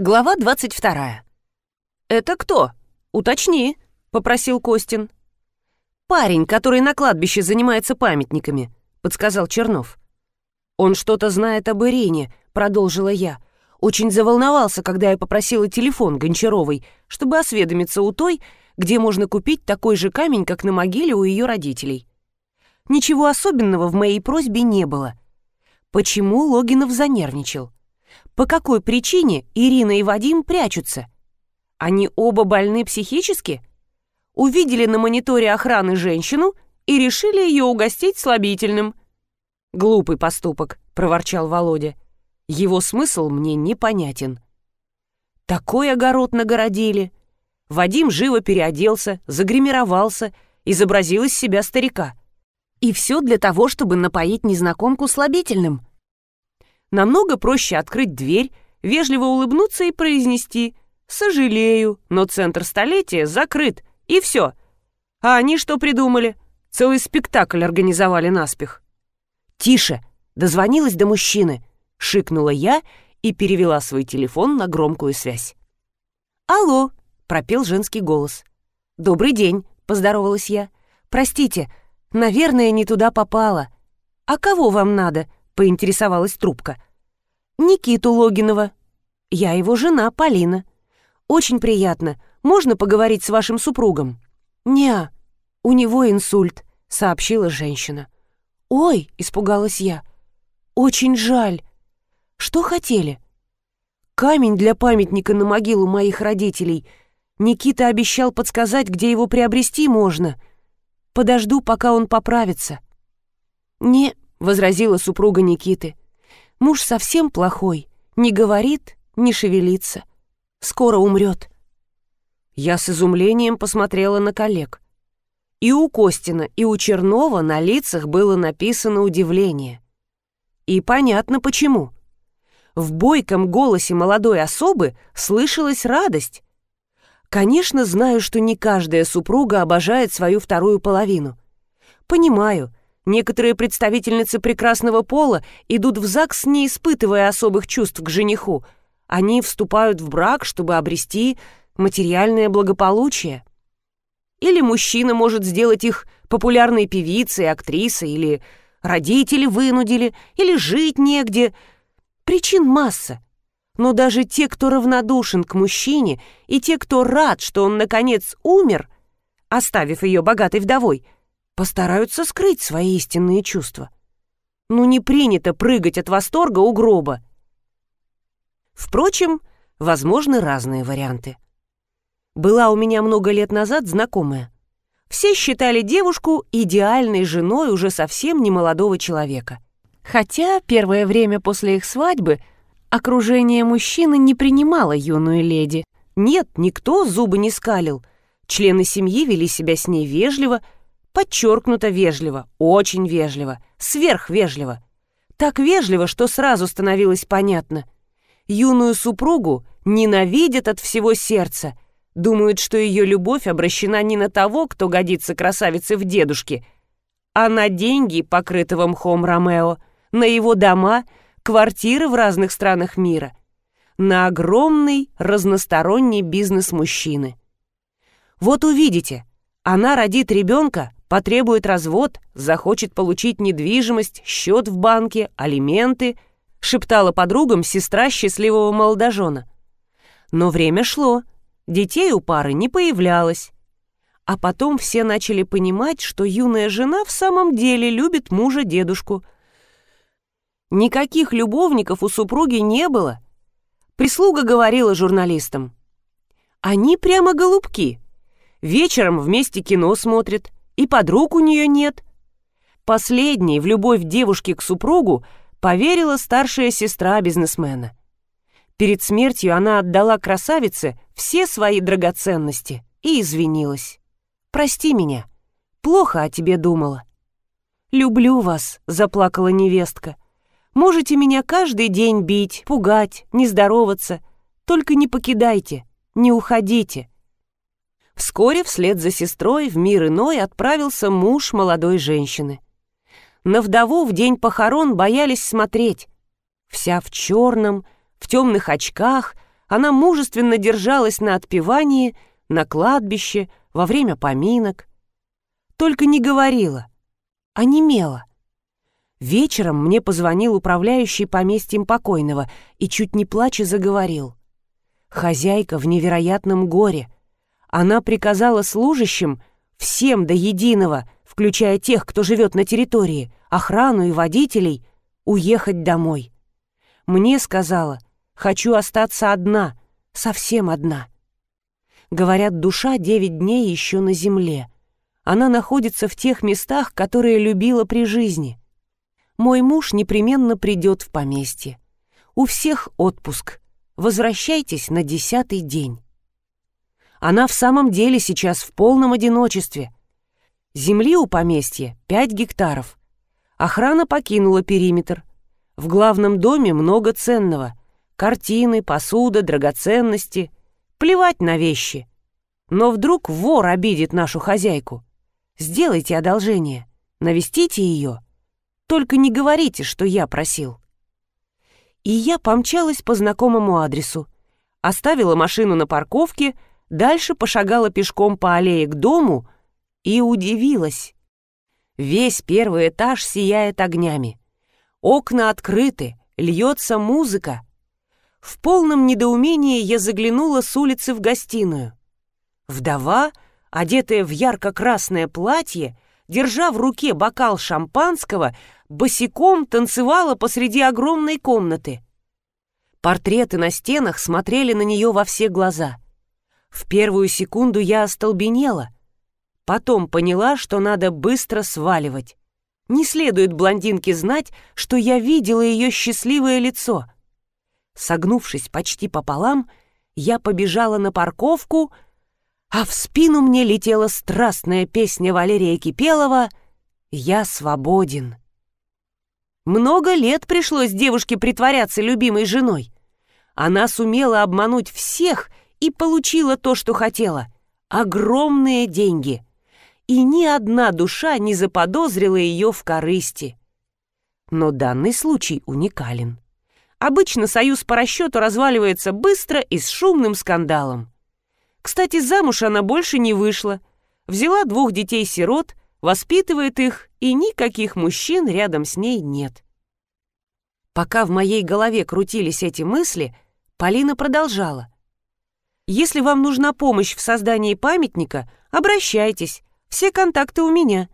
Глава 22. «Это кто? Уточни», — попросил Костин. «Парень, который на кладбище занимается памятниками», — подсказал Чернов. «Он что-то знает об Ирине», — продолжила я. Очень заволновался, когда я попросила телефон Гончаровой, чтобы осведомиться у той, где можно купить такой же камень, как на могиле у ее родителей. Ничего особенного в моей просьбе не было. Почему Логинов занервничал? По какой причине Ирина и Вадим прячутся? Они оба больны психически? Увидели на мониторе охраны женщину и решили ее угостить слабительным. «Глупый поступок», — проворчал Володя. Его смысл мне непонятен. Такой огород нагородили. Вадим живо переоделся, загримировался, изобразил из себя старика. И все для того, чтобы напоить незнакомку слабительным намного проще открыть дверь, вежливо улыбнуться и произнести «Сожалею, но центр столетия закрыт, и все». А они что придумали? Целый спектакль организовали наспех. «Тише!» — дозвонилась до мужчины, — шикнула я и перевела свой телефон на громкую связь. «Алло!» — пропел женский голос. «Добрый день!» — поздоровалась я. «Простите, наверное, не туда попала. А кого вам надо?» Поинтересовалась трубка. «Никиту Логинова. Я его жена, Полина. Очень приятно. Можно поговорить с вашим супругом?» «Не, у него инсульт», — сообщила женщина. «Ой», — испугалась я, — «очень жаль. Что хотели?» «Камень для памятника на могилу моих родителей. Никита обещал подсказать, где его приобрести можно. Подожду, пока он поправится». «Не, — возразила супруга Никиты. «Муж совсем плохой, не говорит, не шевелится. Скоро умрет». Я с изумлением посмотрела на коллег. И у Костина, и у Чернова на лицах было написано удивление. И понятно почему. В бойком голосе молодой особы слышалась радость. Конечно, знаю, что не каждая супруга обожает свою вторую половину. Понимаю, Некоторые представительницы прекрасного пола идут в ЗАГС, не испытывая особых чувств к жениху. Они вступают в брак, чтобы обрести материальное благополучие. Или мужчина может сделать их популярной певицей, актрисой, или родители вынудили, или жить негде. Причин масса. Но даже те, кто равнодушен к мужчине, и те, кто рад, что он, наконец, умер, оставив ее богатой вдовой – постараются скрыть свои истинные чувства. Ну не принято прыгать от восторга у гроба. Впрочем, возможны разные варианты. Была у меня много лет назад знакомая. Все считали девушку идеальной женой уже совсем не молодого человека. Хотя первое время после их свадьбы окружение мужчины не принимало юную леди. Нет, никто зубы не скалил. Члены семьи вели себя с ней вежливо, Подчеркнуто вежливо, очень вежливо, сверхвежливо. Так вежливо, что сразу становилось понятно. Юную супругу ненавидят от всего сердца. Думают, что ее любовь обращена не на того, кто годится красавице в дедушке, а на деньги, покрытого мхом Ромео, на его дома, квартиры в разных странах мира, на огромный разносторонний бизнес мужчины. Вот увидите, она родит ребенка, потребует развод, захочет получить недвижимость, счет в банке, алименты, шептала подругам сестра счастливого молодожена. Но время шло, детей у пары не появлялось. А потом все начали понимать, что юная жена в самом деле любит мужа-дедушку. Никаких любовников у супруги не было. Прислуга говорила журналистам. Они прямо голубки. Вечером вместе кино смотрят, и подруг у нее нет. Последней в любовь девушки к супругу поверила старшая сестра бизнесмена. Перед смертью она отдала красавице все свои драгоценности и извинилась. «Прости меня, плохо о тебе думала». «Люблю вас», — заплакала невестка. «Можете меня каждый день бить, пугать, не здороваться, только не покидайте, не уходите». Вскоре вслед за сестрой в мир иной отправился муж молодой женщины. На вдову в день похорон боялись смотреть. Вся в черном, в темных очках, она мужественно держалась на отпевании, на кладбище, во время поминок. Только не говорила, а немела. Вечером мне позвонил управляющий поместьем покойного и чуть не плача заговорил. Хозяйка в невероятном горе. Она приказала служащим, всем до единого, включая тех, кто живет на территории, охрану и водителей, уехать домой. Мне сказала, хочу остаться одна, совсем одна. Говорят, душа девять дней еще на земле. Она находится в тех местах, которые любила при жизни. Мой муж непременно придет в поместье. У всех отпуск. Возвращайтесь на десятый день. Она в самом деле сейчас в полном одиночестве. Земли у поместья пять гектаров. Охрана покинула периметр. В главном доме много ценного. Картины, посуда, драгоценности. Плевать на вещи. Но вдруг вор обидит нашу хозяйку. Сделайте одолжение. Навестите ее. Только не говорите, что я просил. И я помчалась по знакомому адресу. Оставила машину на парковке, дальше пошагала пешком по аллее к дому и удивилась. Весь первый этаж сияет огнями. Окна открыты, льется музыка. В полном недоумении я заглянула с улицы в гостиную. Вдова, одетая в ярко-красное платье, держа в руке бокал шампанского, босиком танцевала посреди огромной комнаты. Портреты на стенах смотрели на нее во все глаза. В первую секунду я остолбенела. Потом поняла, что надо быстро сваливать. Не следует блондинке знать, что я видела ее счастливое лицо. Согнувшись почти пополам, я побежала на парковку, а в спину мне летела страстная песня Валерия Кипелова «Я свободен». Много лет пришлось девушке притворяться любимой женой. Она сумела обмануть всех и получила то, что хотела — огромные деньги — и ни одна душа не заподозрила ее в корысти. Но данный случай уникален. Обычно союз по расчету разваливается быстро и с шумным скандалом. Кстати, замуж она больше не вышла. Взяла двух детей-сирот, воспитывает их, и никаких мужчин рядом с ней нет. Пока в моей голове крутились эти мысли, Полина продолжала. «Если вам нужна помощь в создании памятника, обращайтесь. Все контакты у меня».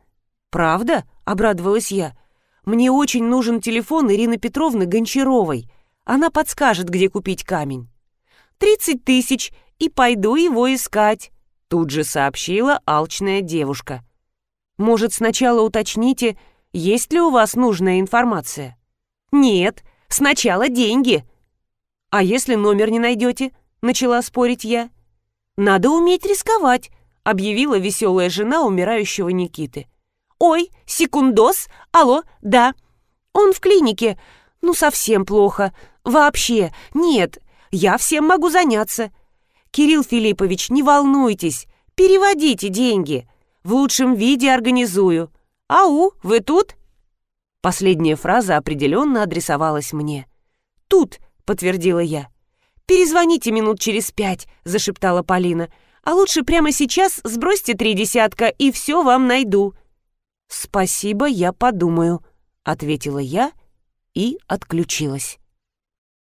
«Правда?» — обрадовалась я. «Мне очень нужен телефон Ирины Петровны Гончаровой. Она подскажет, где купить камень». «Тридцать тысяч, и пойду его искать», — тут же сообщила алчная девушка. «Может, сначала уточните, есть ли у вас нужная информация?» «Нет, сначала деньги». «А если номер не найдете?» — начала спорить я. «Надо уметь рисковать», объявила веселая жена умирающего Никиты. «Ой, секундос, алло, да. Он в клинике. Ну, совсем плохо. Вообще, нет, я всем могу заняться. Кирилл Филиппович, не волнуйтесь, переводите деньги. В лучшем виде организую. Ау, вы тут?» Последняя фраза определенно адресовалась мне. «Тут», — подтвердила я. «Перезвоните минут через пять», — зашептала Полина. А лучше прямо сейчас сбросьте три десятка, и все вам найду». «Спасибо, я подумаю», — ответила я и отключилась.